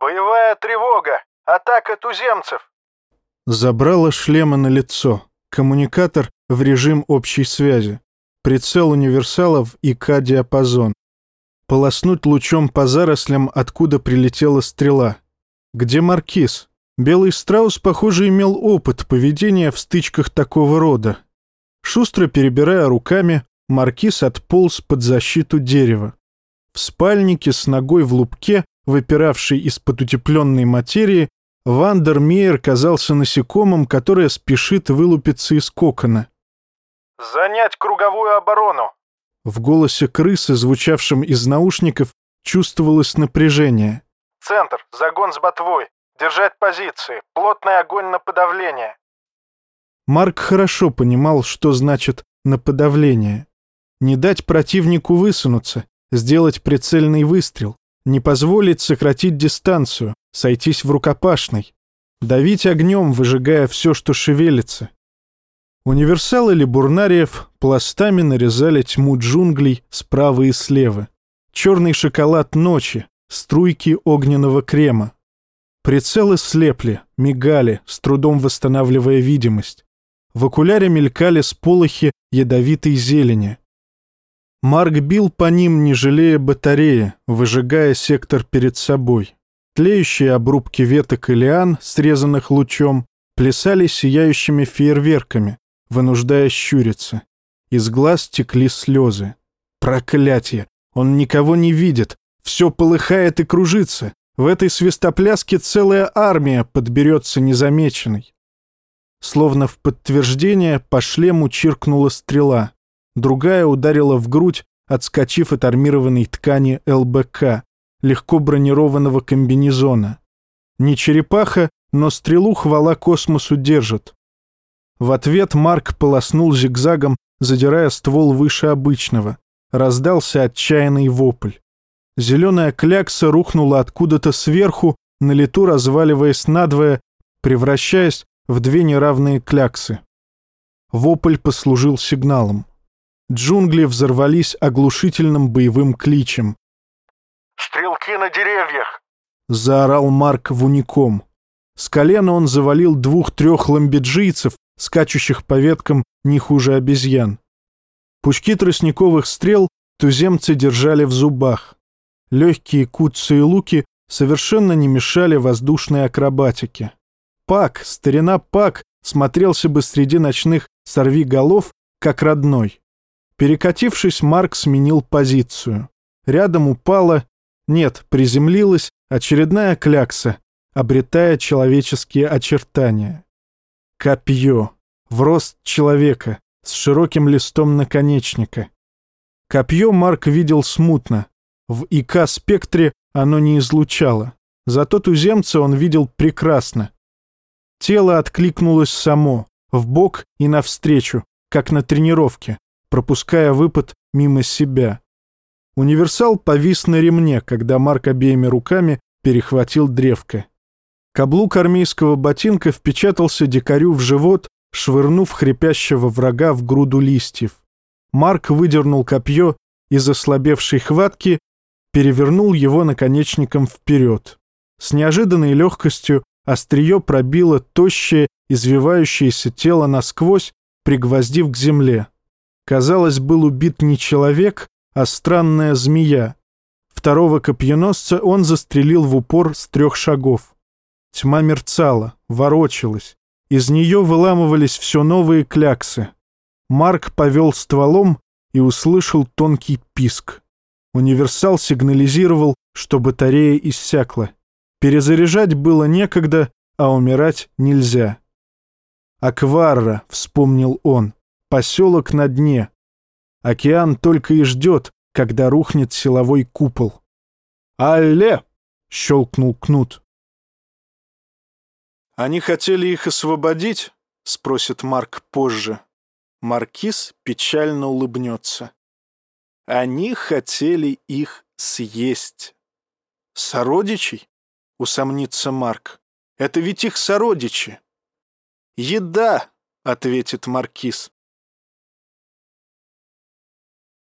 «Боевая тревога! Атака туземцев!» Забрала шлема на лицо. Коммуникатор в режим общей связи. Прицел универсалов и К-диапазон. Полоснуть лучом по зарослям, откуда прилетела стрела. Где маркиз? Белый страус, похоже, имел опыт поведения в стычках такого рода. Шустро перебирая руками, маркиз отполз под защиту дерева. В спальнике с ногой в лупке, выпиравшей из-под утепленной материи, Вандер Мейер казался насекомым, которое спешит вылупиться из кокона. «Занять круговую оборону!» В голосе крысы, звучавшем из наушников, чувствовалось напряжение. «Центр, загон с ботвой. Держать позиции. Плотный огонь на подавление». Марк хорошо понимал, что значит «на подавление». Не дать противнику высунуться, сделать прицельный выстрел, не позволить сократить дистанцию, сойтись в рукопашной, давить огнем, выжигая все, что шевелится. Универсалы Либурнариев пластами нарезали тьму джунглей справа и слева. Черный шоколад ночи, струйки огненного крема. Прицелы слепли, мигали, с трудом восстанавливая видимость. В окуляре мелькали сполохи ядовитой зелени. Марк бил по ним, не жалея батареи, выжигая сектор перед собой. Тлеющие обрубки веток и лиан, срезанных лучом, плясали сияющими фейерверками, вынуждая щуриться. Из глаз текли слезы. Проклятие! Он никого не видит. Все полыхает и кружится. В этой свистопляске целая армия подберется незамеченной. Словно в подтверждение по шлему чиркнула стрела. Другая ударила в грудь, отскочив от армированной ткани ЛБК, легко бронированного комбинезона. Не черепаха, но стрелу хвала космосу держит. В ответ Марк полоснул зигзагом, задирая ствол выше обычного. Раздался отчаянный вопль. Зеленая клякса рухнула откуда-то сверху, на лету разваливаясь надвое, превращаясь в две неравные кляксы. Вопль послужил сигналом. Джунгли взорвались оглушительным боевым кличем. «Стрелки на деревьях!» — заорал Марк в уником. С колена он завалил двух-трех ламбиджийцев, скачущих по веткам не хуже обезьян. Пучки тростниковых стрел туземцы держали в зубах. Легкие куцы и луки совершенно не мешали воздушной акробатике. Пак, старина Пак, смотрелся бы среди ночных сорви-голов, как родной. Перекатившись, Марк сменил позицию. Рядом упала, нет, приземлилась очередная клякса, обретая человеческие очертания. Копье. В рост человека, с широким листом наконечника. Копье Марк видел смутно. В ИК-спектре оно не излучало. Зато туземца он видел прекрасно. Тело откликнулось само, в бок и навстречу, как на тренировке, пропуская выпад мимо себя. Универсал повис на ремне, когда Марк обеими руками перехватил древко. Каблук армейского ботинка впечатался дикарю в живот, швырнув хрипящего врага в груду листьев. Марк выдернул копье из ослабевшей хватки, перевернул его наконечником вперед. С неожиданной легкостью острие пробило тощее, извивающееся тело насквозь, пригвоздив к земле. Казалось, был убит не человек, а странная змея. Второго копьеносца он застрелил в упор с трех шагов. Тьма мерцала, ворочалась. Из нее выламывались все новые кляксы. Марк повел стволом и услышал тонкий писк. Универсал сигнализировал, что батарея иссякла. Перезаряжать было некогда, а умирать нельзя. «Акварра», — вспомнил он, — «поселок на дне». Океан только и ждет, когда рухнет силовой купол. «Алле!» — щелкнул Кнут. «Они хотели их освободить?» — спросит Марк позже. Маркиз печально улыбнется. «Они хотели их съесть». «Сородичей?» — усомнится Марк. «Это ведь их сородичи». «Еда!» — ответит Маркиз.